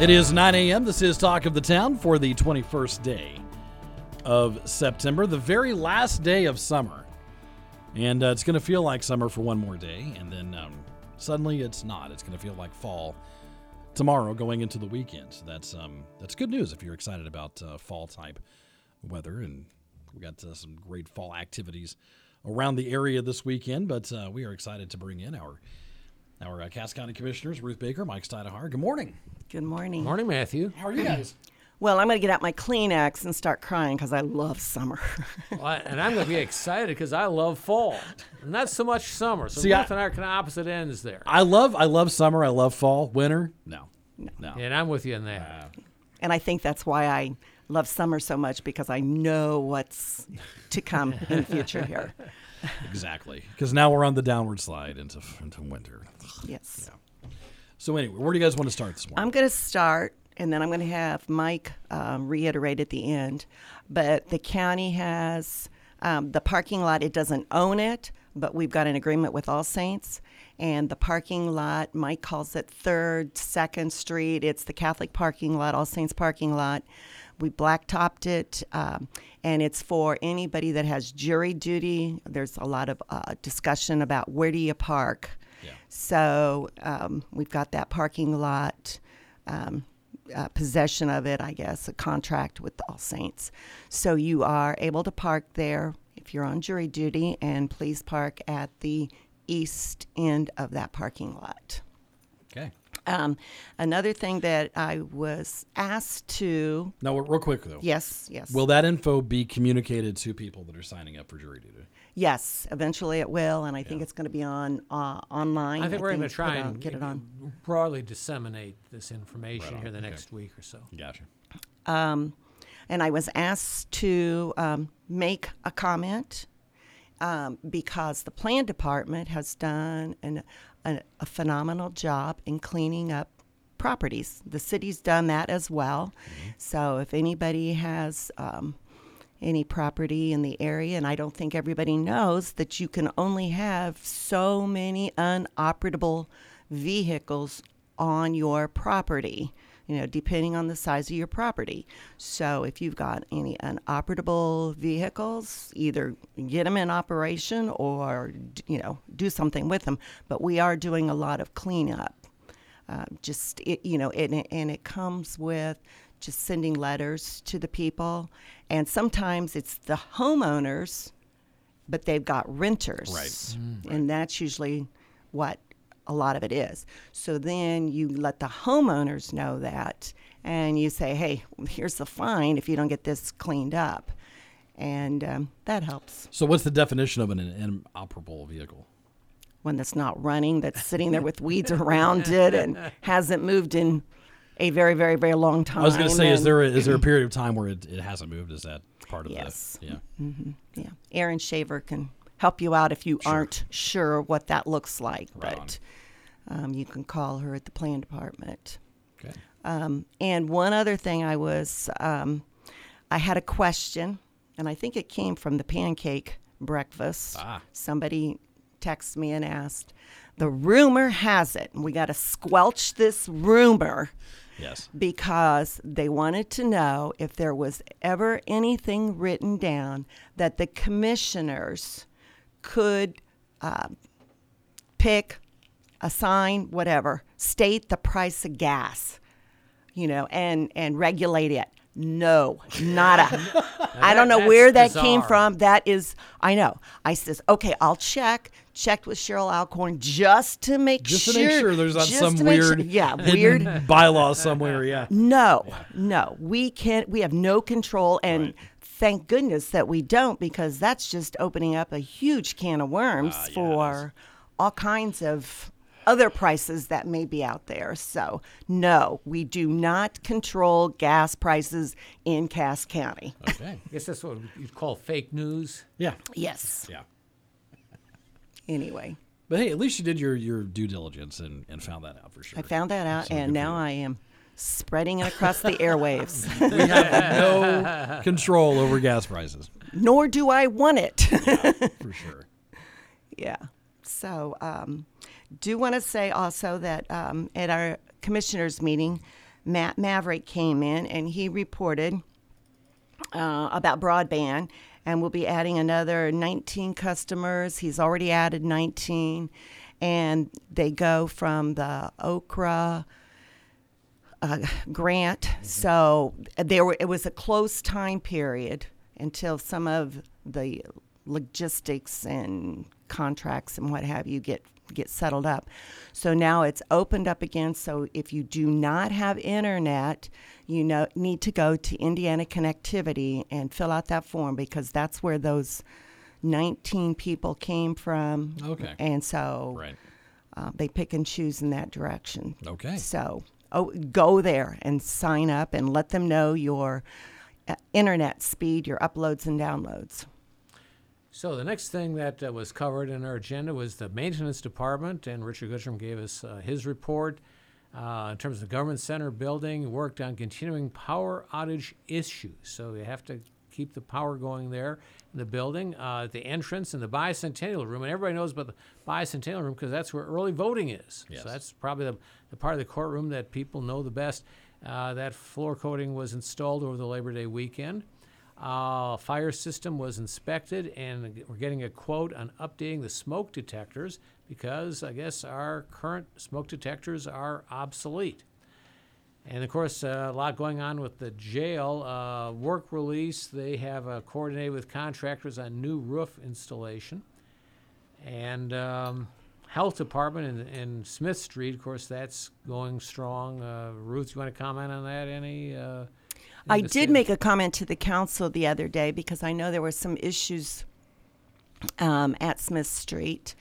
It is 9 a.m. This is Talk of the Town for the 21st day of September, the very last day of summer. And uh, it's going to feel like summer for one more day, and then um, suddenly it's not. It's going to feel like fall tomorrow going into the weekend. So that's, um, that's good news if you're excited about uh, fall type weather. And we got uh, some great fall activities around the area this weekend, but uh, we are excited to bring in our our uh, Cass County Commissioners, Ruth Baker, Mike Steinahar. Good morning. Good morning. Morning, Matthew. How are you guys? Well, I'm going to get out my Kleenex and start crying because I love summer. Well, I- and I'm going to be excited because I love fall, and not so much summer. So See, I- both and I are kind of opposite ends there. I love I love summer. I love fall. Winter, no, no. And I'm with you in that. Uh, and I think that's why I love summer so much because I know what's to come in the future here. Exactly. Because now we're on the downward slide into into winter. Yes. So anyway, where do you guys want to start this morning? I'm going to start, and then I'm going to have Mike um, reiterate at the end. But the county has um, the parking lot, it doesn't own it, but we've got an agreement with All Saints. And the parking lot, Mike calls it Third, Second Street. It's the Catholic parking lot, All Saints parking lot. We blacktopped it, um, and it's for anybody that has jury duty. There's a lot of uh, discussion about where do you park. So um, we've got that parking lot, um, uh, possession of it, I guess, a contract with All Saints. So you are able to park there if you're on jury duty, and please park at the east end of that parking lot. okay. Um, another thing that I was asked to, No, real quick though. yes, yes, Will that info be communicated to people that are signing up for jury duty? Yes, eventually it will, and I think it's going to be on uh, online. I think we're going to put try out- and get it on. broadly disseminate this information here the next week or so. Gotcha. um, and I was asked to um, make a comment um, because the plan department has done an, a, a phenomenal job in cleaning up properties. The city's done that as well. So if anybody has um, any property in the area, and I don't think everybody knows that you can only have so many unoperable vehicles on your property, you know, depending on the size of your property. So if you've got any unoperable vehicles, either get them in operation or, you know, do something with them. But we are doing a lot of cleanup. Uh, just it, you know, it, and it comes with just sending letters to the people, and sometimes it's the homeowners, but they've got renters, Right. and that's usually what a lot of it is. So then you let the homeowners know that, and you say, "Hey, here's the fine if you don't get this cleaned up," and um, that helps. So what's the definition of an inoperable vehicle? one that's not running, that's sitting there with weeds around it and hasn't moved in a very, very, very long time. I was going to say, is there a, is there a period of time where it, it hasn't moved? Is that part of this? Yes. the yeah? Yeah, Erin Shaver can help you out if you aren't sure what that looks like. Right but um, you can call her at the plan department. Okay. Um, and one other thing, I was, um, I had a question, and I think it came from the pancake breakfast. Ah. Somebody texted me and asked, the rumor has it, and we got to squelch this rumor Yes. because they wanted to know if there was ever anything written down that the commissioners could uh, pick, assign, whatever, state the price of gas, you know, and and regulate it. No, not a. I don't know where that came from. That is, I know. I says, okay, I'll check. Checked with Cheryl Alcorn just to make Just to make sure there's not some make sure- weird, yeah, weird bylaw somewhere. Yeah. no, no, we can't. We have no control, and Right. thank goodness that we don't, because that's just opening up a huge can of worms Ah, yeah, for all kinds of other prices that may be out there. So, no, we do not control gas prices in Cass County. Okay. I guess that's what you'd call fake news. Yeah. Yes. Yeah. Anyway, But hey, at least you did your, your due diligence and, and found that out for sure. I found that out, So and now. I am spreading it across the airwaves. We have no control over gas prices, Nor do I want it. for sure. Yeah. So, um, do want to say also that um, at our commissioners meeting, Matt Maverick came in and he reported uh, about broadband, and we'll be adding another 19 customers. He's already added 19, and they go from the OCRA uh, grant. So there were, it was a close time period until some of the logistics and contracts and what have you get get settled up. So now it's opened up again. So if you do not have internet, you know need to go to Indiana Connectivity and fill out that form because that's where those 19 people came from. Okay. And so Right. uh, they pick and choose in that direction. Okay. So oh, go there and sign up and let them know your uh, internet speed, your uploads and downloads. So the next thing that uh, was covered in our agenda was the maintenance department, and Richard Gushram gave us uh, his report uh, in terms of the government center building. Worked on continuing power outage issues, so you have to keep the power going there in the building, uh, at the entrance in the bicentennial room, and everybody knows about the bicentennial room because that's where early voting is. Yes. So that's probably the, the part of the courtroom that people know the best. Uh, that floor coating was installed over the Labor Day weekend. Uh, fire system was inspected, and we're getting a quote on updating the smoke detectors because I guess our current smoke detectors are obsolete. And of course, uh, a lot going on with the jail. Uh, work release, they have uh, coordinated with contractors on new roof installation. And um, health department in, in Smith Street, of course, that's going strong. Uh, Ruth, you want to comment on that? Any? I did make a comment to the council the other day because I know there were some issues um, at Smith Street.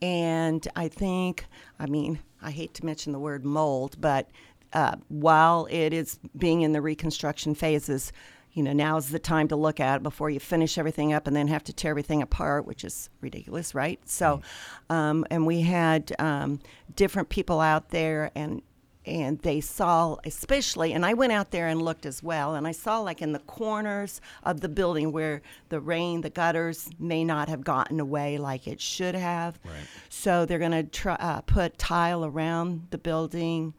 And I think, I mean, I hate to mention the word mold, but uh, while it is being in the reconstruction phases, you know, now is the time to look at it before you finish everything up and then have to tear everything apart, which is ridiculous, right? So, um, and we had um, different people out there and and they saw especially and i went out there and looked as well and i saw like in the corners of the building where the rain the gutters may not have gotten away like it should have. Right. so they're going to try uh, put tile around the building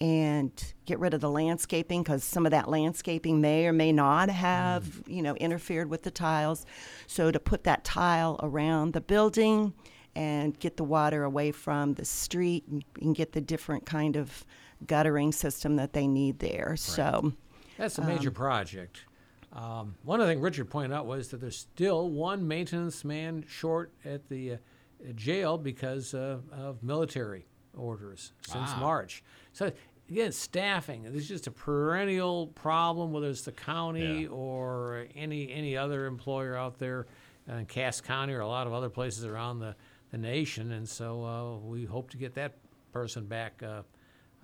and get rid of the landscaping because some of that landscaping may or may not have you know interfered with the tiles. So to put that tile around the building and get the water away from the street and, and get the different kind of guttering system that they need there so That's a major project. Um, one other thing Richard pointed out was that there's still one maintenance man short at the uh, jail because uh, of military orders since March. So again, staffing. This is just a perennial problem, whether it's the county Yeah. or any any other employer out there in Cass County or a lot of other places around the, the nation. And so uh, we hope to get that person back uh,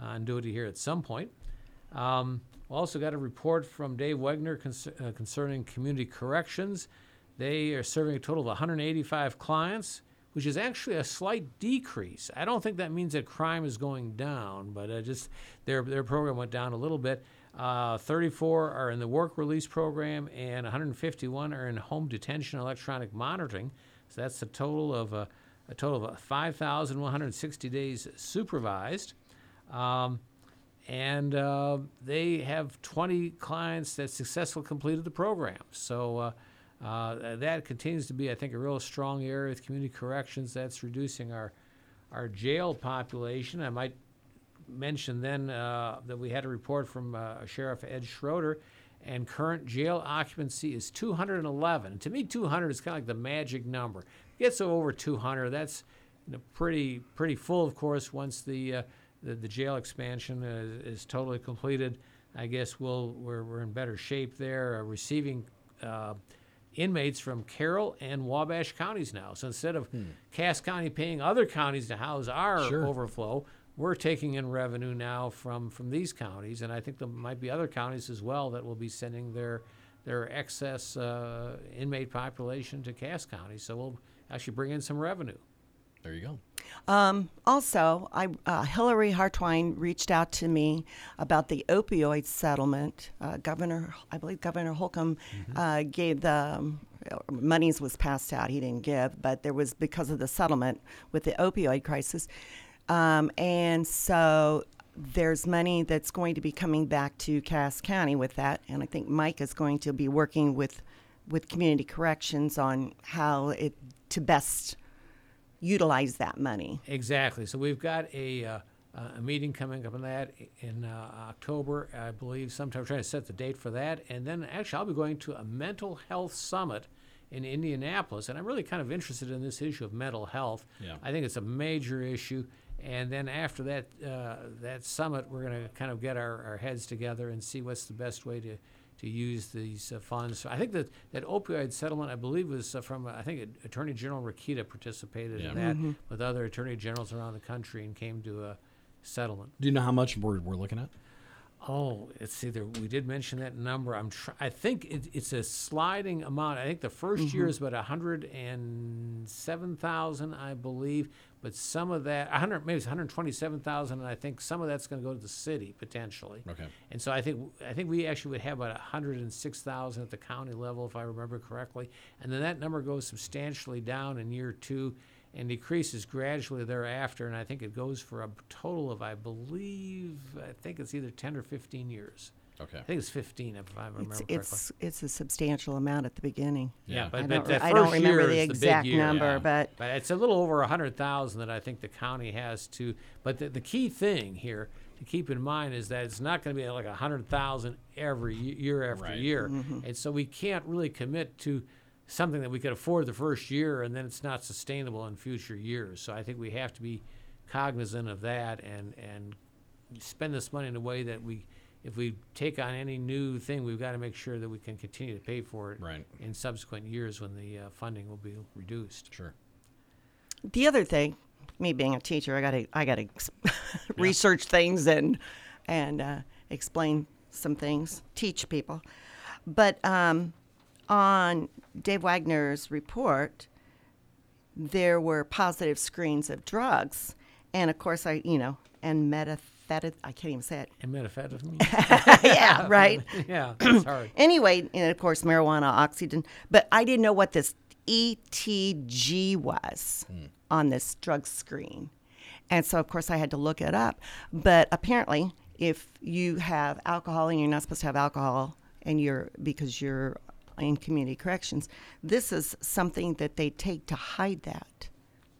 on duty here at some point. Um, also got a report from Dave Wegner uh, concerning community corrections. They are serving a total of 185 clients, which is actually a slight decrease. I don't think that means that crime is going down, but uh, just their their program went down a little bit. Uh, 34 are in the work release program, and 151 are in home detention electronic monitoring. So that's a total of uh, a total of 5,160 days supervised. Um, and uh, they have 20 clients that successfully completed the program. So uh, uh, that continues to be, I think, a real strong area with community corrections. That's reducing our our jail population. I might mention then uh, that we had a report from uh, Sheriff Ed Schroeder, and current jail occupancy is 211. And to me, 200 is kind of like the magic number. Gets over 200, that's you know, pretty pretty full, of course, once the uh, the, the jail expansion is, is totally completed. I guess we'll we're, we're in better shape there. Uh, receiving uh, inmates from Carroll and Wabash counties now. So instead of Hmm. Cass County paying other counties to house our Sure. overflow, we're taking in revenue now from from these counties, and I think there might be other counties as well that will be sending their their excess uh, inmate population to Cass County. So we'll actually bring in some revenue. There you go. Um, also, I, uh, Hillary Hartwine reached out to me about the opioid settlement. Uh, Governor, I believe Governor Holcomb uh, gave the um, monies was passed out. He didn't give, but there was because of the settlement with the opioid crisis, um, and so there's money that's going to be coming back to Cass County with that. And I think Mike is going to be working with with community corrections on how it to best utilize that money. Exactly. So we've got a, uh, a meeting coming up on that in uh, October, I believe. Sometime trying to set the date for that, and then actually I'll be going to a mental health summit in Indianapolis, and I'm really kind of interested in this issue of mental health. Yeah. I think it's a major issue. And then after that uh, that summit, we're going to kind of get our, our heads together and see what's the best way to, to use these uh, funds. I think that that opioid settlement, I believe, was uh, from I think Attorney General Rokita participated Yeah. in that with other attorney generals around the country and came to a settlement. Do you know how much we're, we're looking at? Oh, it's either we did mention that number. I'm tr- I think it, it's a sliding amount. I think the 1st year is about a hundred and seven thousand, I believe. But some of that, hundred maybe it's one hundred twenty-seven thousand, and I think some of that's going to go to the city potentially. Okay. And so I think I think we actually would have about hundred and six thousand at the county level, if I remember correctly, and then that number goes substantially down in year two, and decreases gradually thereafter. And I think it goes for a total of I believe I think it's either ten or fifteen years. Okay. I think it's fifteen if I remember It's correctly. it's it's a substantial amount at the beginning. Yeah, Yeah. but, I but don't, that I first don't remember year the is the big exact year. number, Yeah. but But it's a little over a hundred thousand that I think the county has to. But the, the key thing here to keep in mind is that it's not going to be like a hundred thousand every y- year after Right. year, mm-hmm. and so we can't really commit to something that we could afford the first year and then it's not sustainable in future years. So I think we have to be cognizant of that and and spend this money in a way that we. If we take on any new thing, we've got to make sure that we can continue to pay for it Right. in subsequent years when the uh, funding will be reduced. Sure. the other thing, me being a teacher, I gotta I gotta ex- research things and and uh, explain some things, teach people. But um, on Dave Wagner's report, there were positive screens of drugs, and of course I you know and methamphetamine. I can't even say it. And methamphetamine? yeah, right. yeah, hard. Anyway, and of course, marijuana, oxygen. But I didn't know what this ETG was on this drug screen. And so, of course, I had to look it up. But apparently, if you have alcohol and you're not supposed to have alcohol, and you're because you're in community corrections, this is something that they take to hide that.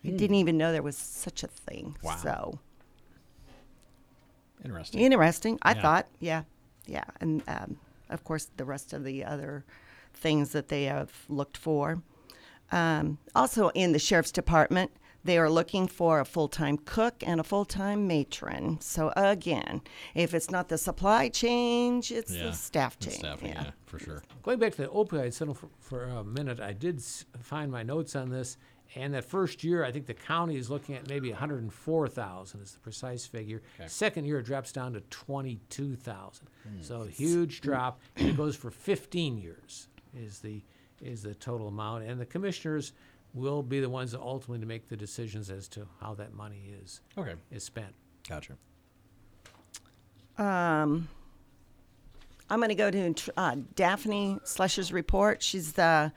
I didn't even know there was such a thing. Wow. So Interesting. interesting. I Yeah. thought, yeah, yeah, and um, of course the rest of the other things that they have looked for. Um, also, in the sheriff's department, they are looking for a full-time cook and a full-time matron. So again, if it's not the supply change, it's yeah. the staff change. staffing, yeah. yeah, for sure. Going back to the opioid settlement for, for a minute, I did s- find my notes on this. And that first year, I think the county is looking at maybe 104,000 is the precise figure. Second year, it drops down to 22,000. So a huge drop. It goes for 15 years is the is the total amount. And the commissioners will be the ones that ultimately to make the decisions as to how that money is Okay. is spent. Gotcha. Um, I'm going to go to uh, Daphne Slusher's report. She's the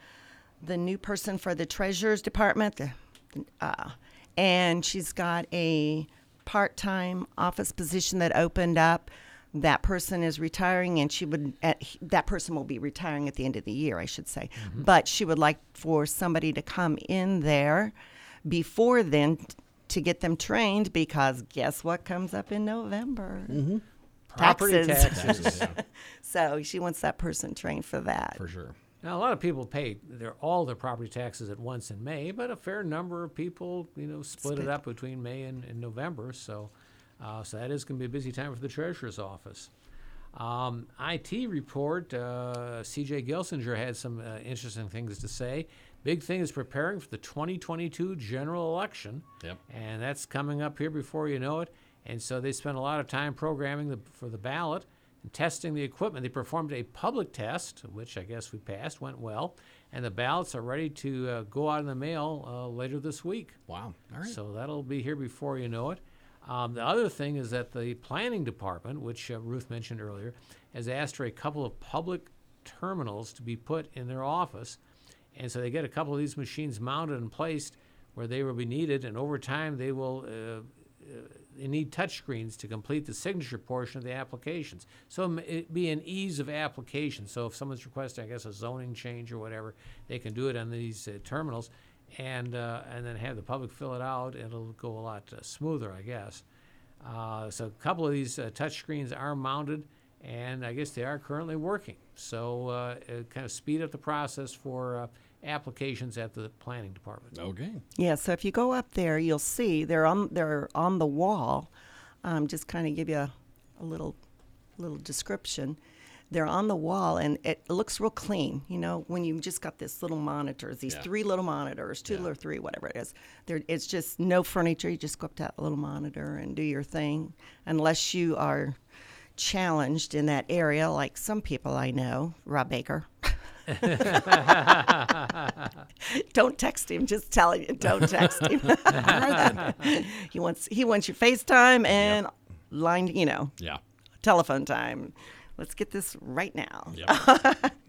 the new person for the Treasurer's Department, the, uh, and she's got a part-time office position that opened up. That person is retiring, and she would at, that person will be retiring at the end of the year, I should say. But she would like for somebody to come in there before then t- to get them trained because guess what comes up in November? Property Taxes. taxes. So she wants that person trained for that. for sure. Now, a lot of people pay their all their property taxes at once in May, but a fair number of people, you know, split it up between May and, and November. So, uh, so that is going to be a busy time for the treasurer's office. Um, IT report, uh, CJ Gelsinger had some uh, interesting things to say. Big thing is preparing for the 2022 general election. Yep. And that's coming up here before you know it. And so they spent a lot of time programming the, for the ballot and testing the equipment. They performed a public test, which I guess we passed, went well. And the ballots are ready to uh, go out in the mail uh, later this week. Wow. All right. So that'll be here before you know it. Um, the other thing is that the planning department, which uh, Ruth mentioned earlier, has asked for a couple of public terminals to be put in their office. And so they get a couple of these machines mounted and placed where they will be needed. And over time, they will uh, uh, they need touchscreens to complete the signature portion of the applications. So it be an ease of application. So if someone's requesting, I guess, a zoning change or whatever, they can do it on these uh, terminals, and uh, and then have the public fill it out. It'll go a lot uh, smoother, I guess. Uh, so a couple of these uh, touchscreens are mounted, and I guess they are currently working. So uh, it kind of speed up the process for applications at the planning department. Okay. Yeah, so if you go up there, you'll see they're on they're on the wall. Um, just kind of give you a, a little little description. They're on the wall, and it looks real clean. You know, when you just got this little monitors, these Yeah. three little monitors, two or three, whatever it is. There, it's just no furniture. You just go up to that little monitor and do your thing, unless you are challenged in that area, like some people I know, Rob Baker. don't text him. Just tell him. Don't text him. he wants he wants your FaceTime and line. You know, Yeah. telephone time. Let's get this right now. Yep.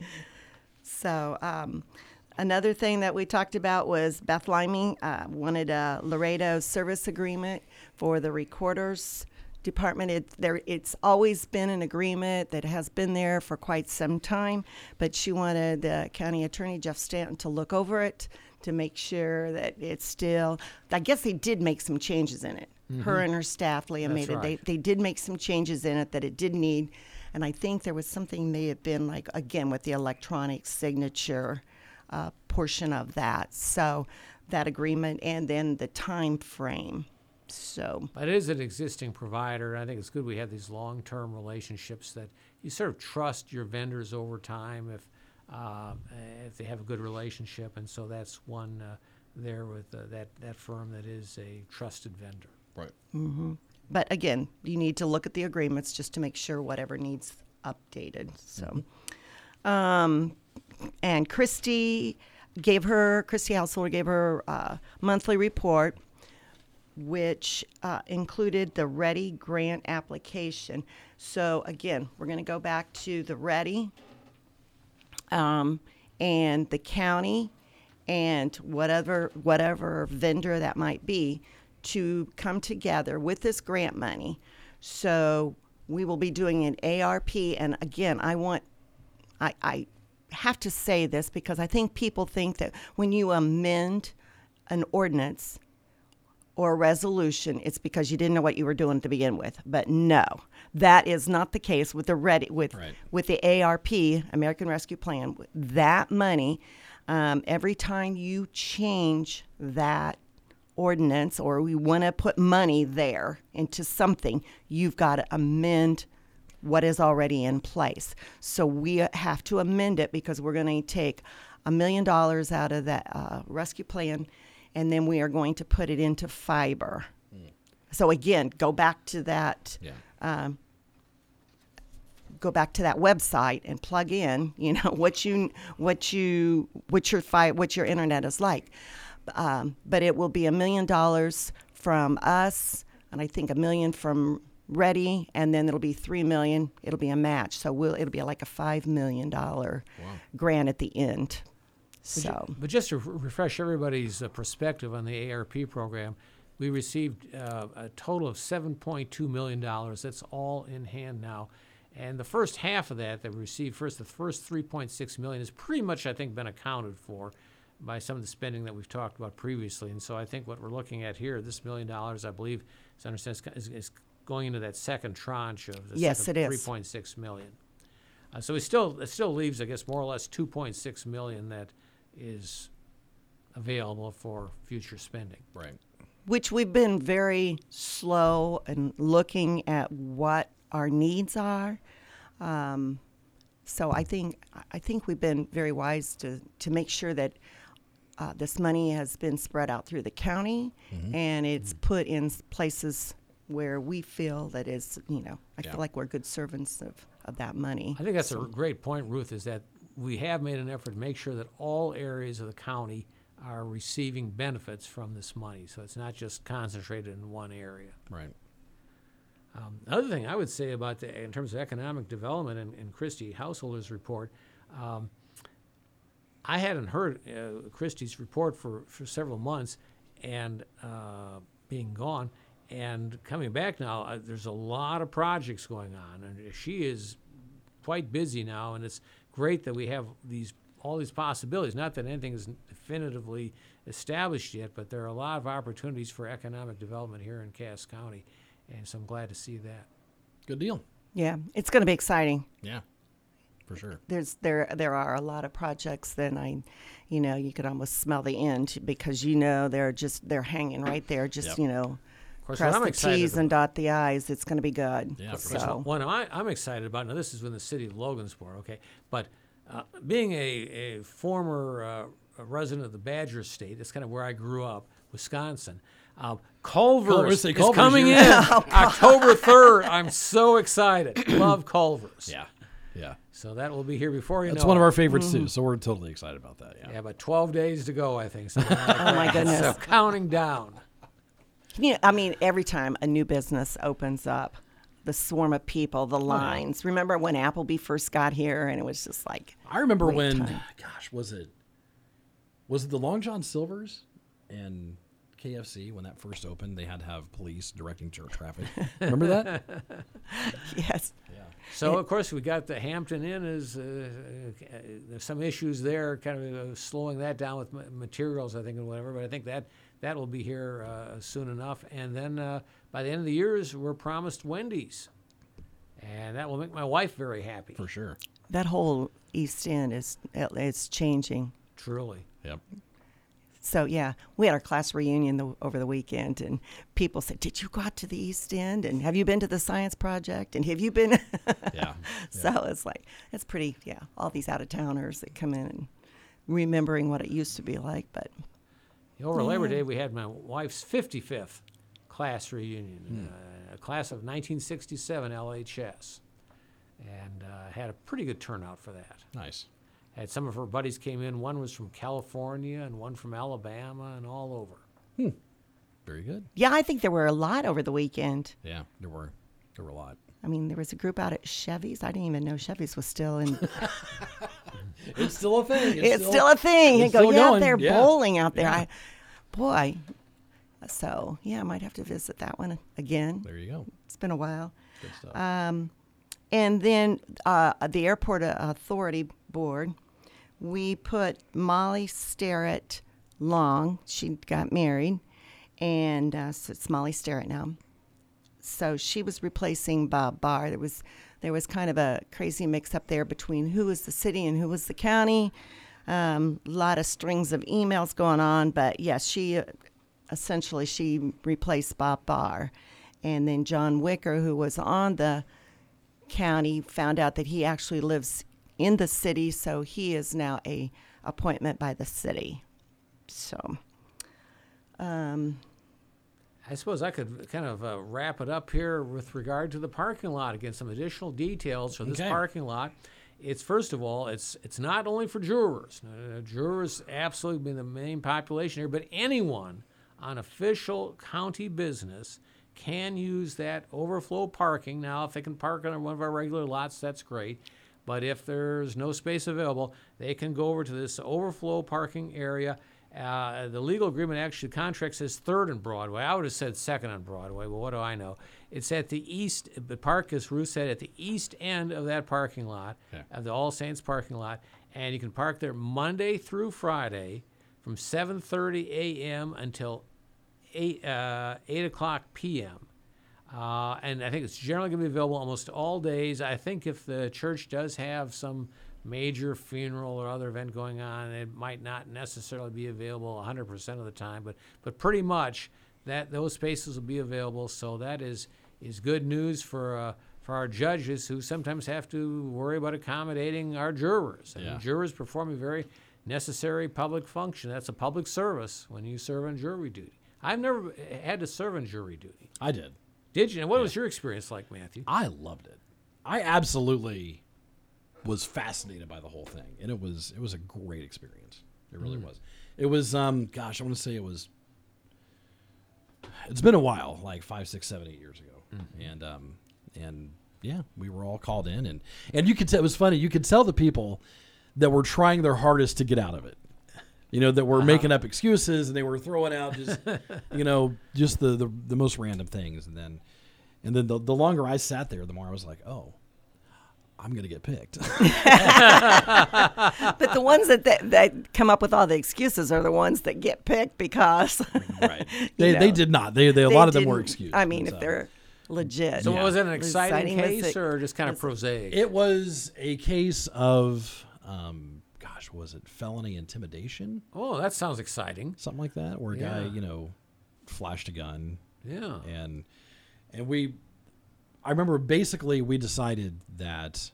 So um, another thing that we talked about was Beth Liming uh, wanted a Laredo service agreement for the recorders department. It, there, it's always been an agreement that has been there for quite some time, but she wanted the county attorney Jeff Stanton to look over it to make sure that it's still. I guess they did make some changes in it. Her and her staff, Leah, That's made it. They, they did make some changes in it that it did need. And I think there was something may have been like, again, with the electronic signature uh, portion of that. So that agreement and then the time frame. So, But it is an existing provider. I think it's good we have these long-term relationships that you sort of trust your vendors over time if uh, if they have a good relationship, and so that's one uh, there with uh, that that firm that is a trusted vendor. Right. but again, you need to look at the agreements just to make sure whatever needs updated. So, um, and Christy gave her, Christy Householder gave her uh, monthly report, which uh, included the READI grant application. So, again, we're going to go back to the READI um, and the county and whatever whatever vendor that might be to come together with this grant money. So we will be doing an ARP, and again, I want I, I have to say this because I think people think that when you amend an ordinance or resolution, it's because you didn't know what you were doing to begin with. But no, that is not the case with the READI with Right. with the ARP, American Rescue Plan. That money, um, every time you change that ordinance or we want to put money there into something, you've got to amend what is already in place. So we have to amend it because we're going to take a million dollars out of that uh, rescue plan and then we are going to put it into fiber. So again, go back to that Yeah. go back to that website and plug in, you know, what you what you what your fi- what your internet is like. Um, but it will be a million dollars from us, and I think a million from READI, and then it'll be three million. It'll be a match, so we'll it'll be like a five million dollar grant at the end. So But just to re- refresh everybody's uh, perspective on the ARP program, we received uh, a total of $7.2 million. That's all in hand now. And the first half of that that we received first, the first 3.6 million has pretty much, I think, been accounted for by some of the spending that we've talked about previously. And so I think what we're looking at here, this million dollars, I believe, as I understand, is, is going into that second tranche of the Yes, it is. 3.6 million. Uh, so it still it still leaves, I guess, more or less 2.6 million that is available for future spending. Right. which we've been very slow in looking at what our needs are. Um, so I think I think we've been very wise to to make sure that uh, this money has been spread out through the county and it's put in places where we feel that is you know I Yeah. feel like we're good servants of, of that money. I think that's a great point, Ruth, is that we have made an effort to make sure that all areas of the county are receiving benefits from this money. So it's not just concentrated in one area. Right. Um, another thing I would say about the, in terms of economic development and, and Christie Householders report, um, I hadn't heard uh, Christie's report for, for several months, and uh, being gone, and coming back now, uh, there's a lot of projects going on, and she is quite busy now, and it's great that we have these all these possibilities. Not that anything is definitively established yet, but there are a lot of opportunities for economic development here in Cass County, and so I'm glad to see that. Good deal. Yeah, it's going to be exciting. Yeah. For sure. There's there there are a lot of projects that I, you know, you could almost smell the end because you know they're just they're hanging right there, just Yep. you know, course, what cross I'm the T's and dot the I's. It's going to be good. Yeah, so One I, I'm excited about, now this is in the city of Logansport, okay, but uh, being a, a former uh, a resident of the Badger State, that's kind of where I grew up, Wisconsin. Uh, Culver's Culver's, is Culver's, coming in you're- October 3rd. I'm so excited. Love Culver's. Yeah. Yeah. So that will be here before you That's know one of our favorites too. So we're totally excited about that. Yeah. Yeah, but 12 days to go, I think. like Oh my goodness. So counting down. Can you, I mean, every time a new business opens up, the swarm of people, the lines. Remember when Applebee first got here, and it was just like I remember when, time. gosh, was it, was it the Long John Silvers and KFC when that first opened? They had to have police directing tra- traffic. remember that? yes, Yeah. So of course we got the Hampton Inn is uh, uh, there's some issues there, kind of uh, slowing that down with materials, I think, and whatever. But I think that that will be here uh, soon enough. And then uh, by the end of the years, we're promised Wendy's, and that will make my wife very happy. For sure. that whole East End is it's changing. Truly. Yep. So yeah, we had our class reunion the, over the weekend, and people said, "Did you go out to the East End? And have you been to the Science Project? And have you been?" Yeah. so it's like it's pretty. Yeah, all these out of towners that come in and remembering what it used to be like. But Over Labor Day, we had my wife's 55th class reunion, uh, a class of 1967 LHS, and uh, had a pretty good turnout for that. Nice. Had some of her buddies came in. One was from California and one from Alabama and all over. Very good. yeah, I think there were a lot over the weekend. Yeah. There were. There were a lot. I mean, there was a group out at Chevy's. I didn't even know Chevy's was still in. It's still a thing. it's still, a thing. it's And go, still yeah, going. they're Yeah. bowling out there. Yeah. I, boy. So yeah, I might have to visit that one again. There you go. It's been a while. Good stuff. Um, and then uh, the airport uh, authority board, we put Molly Starrett Long. She got married, and uh, so it's Molly Starrett now. So she was replacing Bob Barr. There was there was kind of a crazy mix up there between who was the city and who was the county. A um, lot of strings of emails going on, but yes, she uh, essentially she replaced Bob Barr, and then John Wicker, who was on the county, found out that he actually lives in the city, so he is now a appointment by the city. So, um, I suppose I could kind of uh, wrap it up here with regard to the parking lot. Again, some additional details for this Okay. parking lot. It's first of all, it's it's not only for jurors. Uh, jurors absolutely been the main population here, but anyone on official county business can use that overflow parking. Now, if they can park on one of our regular lots, that's great. But if there's no space available, they can go over to this overflow parking area. Uh, the legal agreement actually the contract says third and Broadway. I would have said second on Broadway, but what do I know? It's at the east. The park, as Ruth said, at the east end of that parking lot, Okay. of the All Saints parking lot, and you can park there Monday through Friday, from 7:30 a.m. until 8 uh, 8 o'clock p.m. Uh, and I think it's generally going to be available almost all days. I think if the church does have some major funeral or other event going on, it might not necessarily be available 100% of the time, but but pretty much that those spaces will be available. So that is is good news for uh, for our judges who sometimes have to worry about accommodating our jurors. And Yeah. jurors perform a very necessary public function. That's a public service when you serve on jury duty. I've never had to serve on jury duty. I did. Did you? And what was your experience like, Matthew? I loved it. I absolutely was fascinated by the whole thing, and it was it was a great experience. It really was. It was um, gosh, I want to say it was. It's been a while, like five, six, seven, eight years ago, and um, and yeah, we were all called in, and and you could tell it was funny. You could tell the people that were trying their hardest to get out of it. You know that were making up excuses, and they were throwing out just, you know, just the, the the most random things, and then and then the, the longer I sat there, the more I was like, oh, I'm going to get picked. But the ones that, that that come up with all the excuses are the ones that get picked because right. They, You they did not. They, they a they lot of them were didn't- I mean, so. if they're legit. So was it an Was exciting case it- or just kind of prosaic? It was a case of, um, gosh, was it felony intimidation? oh, that sounds exciting. Something like that, where a guy, you know, flashed a gun Yeah. and and we I remember basically we decided that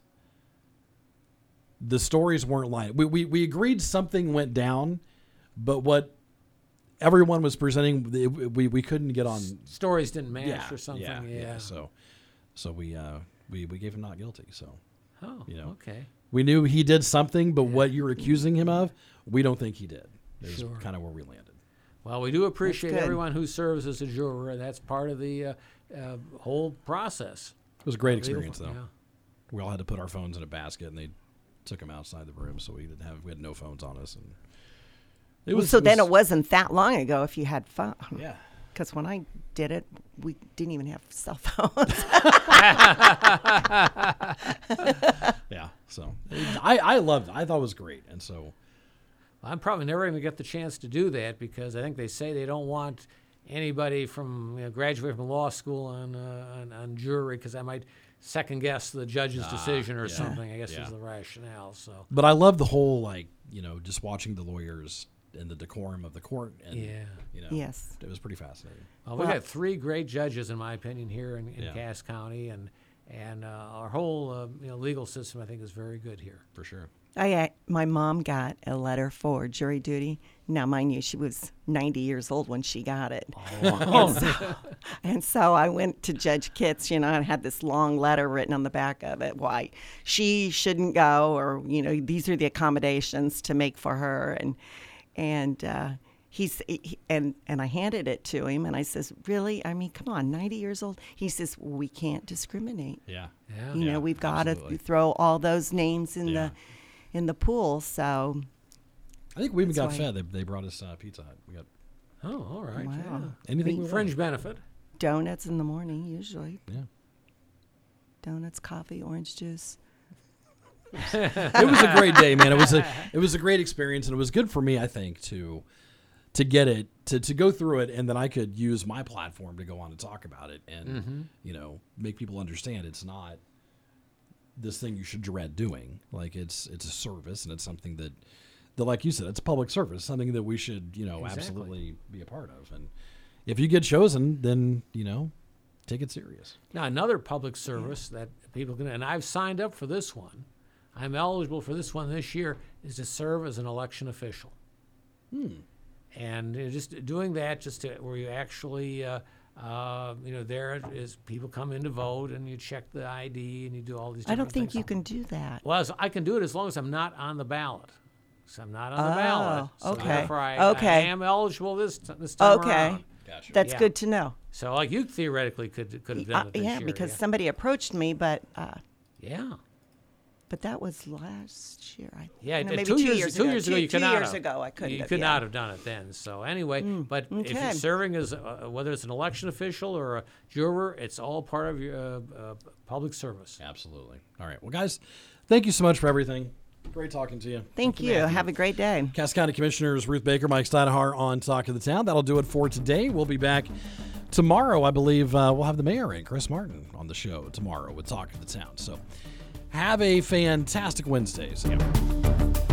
the stories weren't lying. We, we we agreed something went down, but what everyone was presenting it- we we couldn't get on Stories didn't match yeah, or something. Yeah, Yeah. yeah. So so we uh we we gave him not guilty. So oh, you know. okay. we knew he did something, but what you're accusing him of, we don't think he did. Is Sure. kind of where we landed. Well, we do appreciate everyone who serves as a juror. That's part of the uh, uh, whole process. It was a great experience, though. yeah. We all had to put our phones in a basket, and they took them outside the room, so we didn't have we had no phones on us, and it Well, so then it wasn't that long ago if you had phone. yeah. Because when I did it, we didn't even have cell phones. Yeah, so I I loved it. I thought it was great, and so I'm probably never going to get the chance to do that because I think they say they don't want anybody from you know, graduate from law school on uh, on, on jury because I might second guess the judge's decision or Ah, yeah. something. I guess Yeah. is the rationale. So but I love the whole like you know just watching the lawyers and the decorum of the court, and Yeah. you know, Yes. it was pretty fascinating. well, we Well- got three great judges in my opinion here in, in Yeah. Cass County and. And uh, our whole uh, you know, legal system, I think, is very good here. For sure. I, my mom got a letter for jury duty. Now, mind you, she was 90 years old when she got it. and, so, and so I went to Judge Kitts, you know, and had this long letter written on the back of it why she shouldn't go, or you know, these are the accommodations to make for her, and and uh, he's he, and and I handed it to him, and I says, really? I mean, come on, 90 years old. He says, we can't discriminate. Yeah. Yeah. You Yeah, know, we've got to absolutely. throw all those names in Yeah. the in the pool. So I think we even got fed. They, they brought us uh, Pizza Hut. We got Oh, all right. wow, Yeah. anything we Fringe benefit. donuts in the morning usually. Yeah. Donuts, coffee, orange juice. it was a great day, man. It was a it was a great experience, and it was good for me, I think, to to get it to, to go through it, and then I could use my platform to go on and talk about it, and you know make people understand it's not this thing you should dread doing. Like it's it's a service, and it's something that that like you said, it's a public service, something that we should you know Exactly. absolutely be a part of. And if you get chosen, then you know take it serious. Now, another public service that people can, and I've signed up for this one. I'm eligible for this one this year, is to serve as an election official. Hmm. And uh, just doing that, just to, where you actually, uh, uh, you know, there is people come in to vote and you check the ID and you do all these. Things. I don't think things. you can do that. Well, as- I can do it as long as I'm not on the ballot. So I'm not on the ballot. Oh, So okay. therefore I, I Okay. am eligible this t- this time Okay. around. Gotcha. That's Yeah. good to know. So like you theoretically could could have done Uh, it this yeah, year. because yeah. somebody approached me, but uh, yeah. But that was last year. I Yeah, no, maybe two, years, years two ago. years ago, two, you could two not years have. ago I couldn't. You have, could yeah. Mm, not have done it then. So anyway, but if you're serving as uh, whether it's an election official or a juror, it's all part of your uh, uh, public service. Absolutely. All right. Well, guys, thank you so much for everything. Great talking to you. Thank you. Have a great day. Cass County Commissioners Ruth Baker, Mike Steinhardt on Talk of the Town. That'll do it for today. We'll be back tomorrow. I believe uh, we'll have the mayor and Chris Martin on the show tomorrow with Talk of the Town. So have a fantastic Wednesday. Ya.